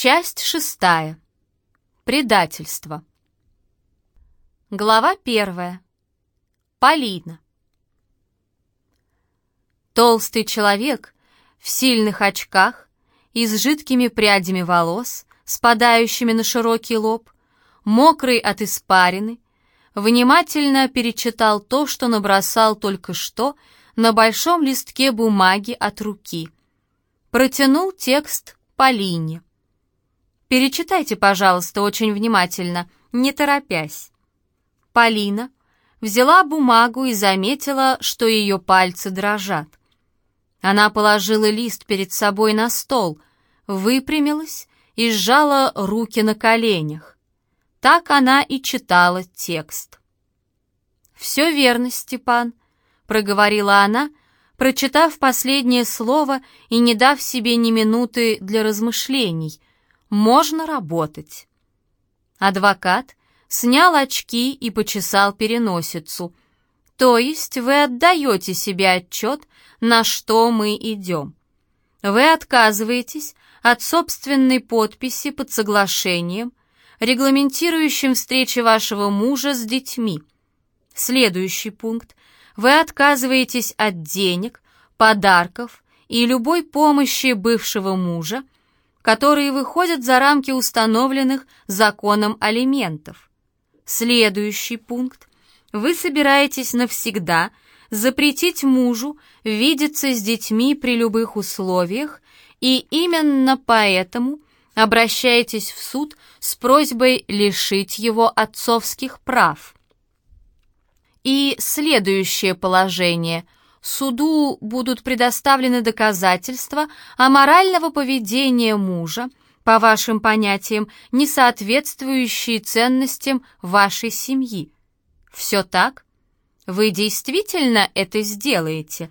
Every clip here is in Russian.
Часть шестая. Предательство. Глава первая. Полина. Толстый человек в сильных очках и с жидкими прядями волос, спадающими на широкий лоб, мокрый от испарины, внимательно перечитал то, что набросал только что на большом листке бумаги от руки. Протянул текст Полине. «Перечитайте, пожалуйста, очень внимательно, не торопясь». Полина взяла бумагу и заметила, что ее пальцы дрожат. Она положила лист перед собой на стол, выпрямилась и сжала руки на коленях. Так она и читала текст. «Все верно, Степан», — проговорила она, прочитав последнее слово и не дав себе ни минуты для размышлений. «Можно работать». Адвокат снял очки и почесал переносицу. «То есть вы отдаете себе отчет, на что мы идем? Вы отказываетесь от собственной подписи под соглашением, регламентирующим встречи вашего мужа с детьми. Следующий пункт. Вы отказываетесь от денег, подарков и любой помощи бывшего мужа, которые выходят за рамки установленных законом алиментов. Следующий пункт. Вы собираетесь навсегда запретить мужу видеться с детьми при любых условиях, и именно поэтому обращаетесь в суд с просьбой лишить его отцовских прав. И следующее положение. Суду будут предоставлены доказательства аморального поведения мужа, по вашим понятиям, не соответствующие ценностям вашей семьи. Все так? Вы действительно это сделаете?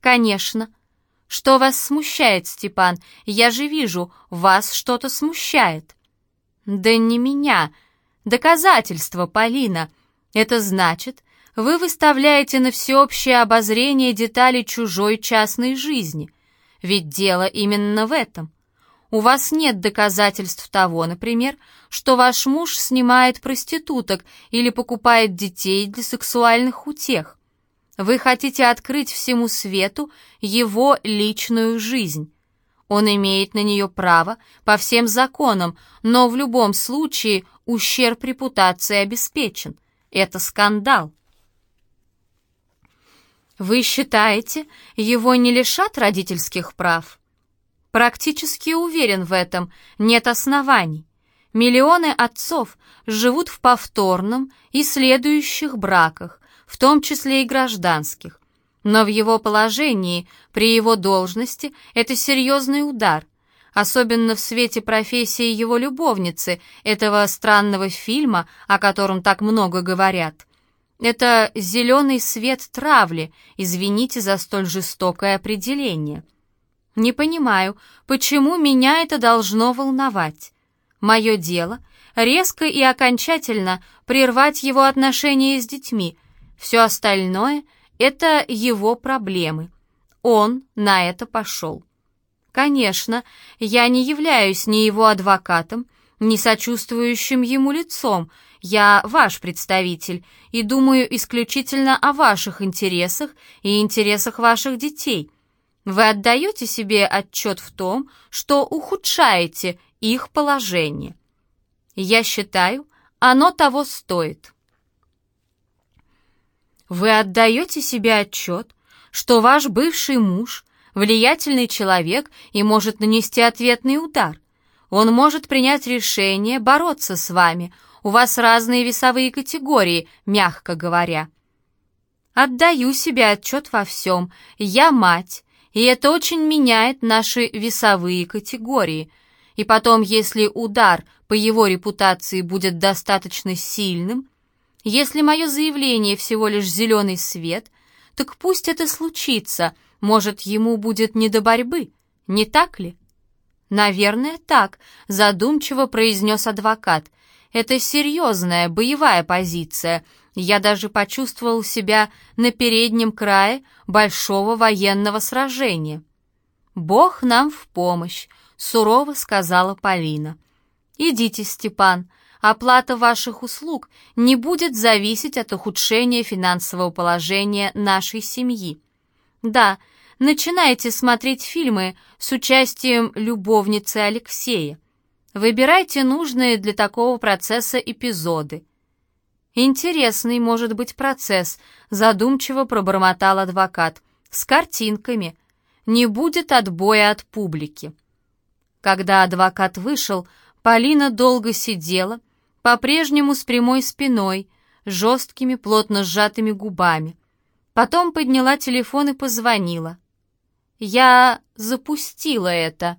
Конечно. Что вас смущает, Степан? Я же вижу, вас что-то смущает. Да не меня. Доказательства, Полина. Это значит, вы выставляете на всеобщее обозрение детали чужой частной жизни. Ведь дело именно в этом. У вас нет доказательств того, например, что ваш муж снимает проституток или покупает детей для сексуальных утех. Вы хотите открыть всему свету его личную жизнь. Он имеет на нее право по всем законам, но в любом случае ущерб репутации обеспечен. Это скандал. Вы считаете, его не лишат родительских прав? Практически уверен в этом, нет оснований. Миллионы отцов живут в повторном и следующих браках, в том числе и гражданских. Но в его положении, при его должности, это серьезный удар, особенно в свете профессии его любовницы, этого странного фильма, о котором так много говорят. Это зеленый свет травли, извините за столь жестокое определение. Не понимаю, почему меня это должно волновать. Мое дело — резко и окончательно прервать его отношения с детьми. Все остальное — это его проблемы. Он на это пошел. Конечно, я не являюсь ни его адвокатом, ни сочувствующим ему лицом. Я ваш представитель и думаю исключительно о ваших интересах и интересах ваших детей — вы отдаете себе отчет в том, что ухудшаете их положение. Я считаю, оно того стоит. Вы отдаете себе отчет, что ваш бывший муж – влиятельный человек и может нанести ответный удар. Он может принять решение бороться с вами. У вас разные весовые категории, мягко говоря. Отдаю себе отчет во всем. Я мать, и это очень меняет наши весовые категории. И потом, если удар по его репутации будет достаточно сильным, если мое заявление всего лишь зеленый свет, так пусть это случится, может, ему будет не до борьбы, не так ли? «Наверное, так», — задумчиво произнес адвокат. «Это серьезная боевая позиция, я даже почувствовал себя на переднем крае большого военного сражения. Бог нам в помощь, сурово сказала Полина. «Идите, Степан, оплата ваших услуг не будет зависеть от ухудшения финансового положения нашей семьи. Да, начинайте смотреть фильмы с участием любовницы Алексея. Выбирайте нужные для такого процесса эпизоды. Интересный может быть процесс, задумчиво пробормотал адвокат. С картинками. Не будет отбоя от публики. Когда адвокат вышел, Полина долго сидела, по-прежнему с прямой спиной, жесткими, плотно сжатыми губами. Потом подняла телефон и позвонила. «Я запустила это.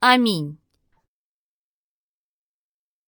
Аминь».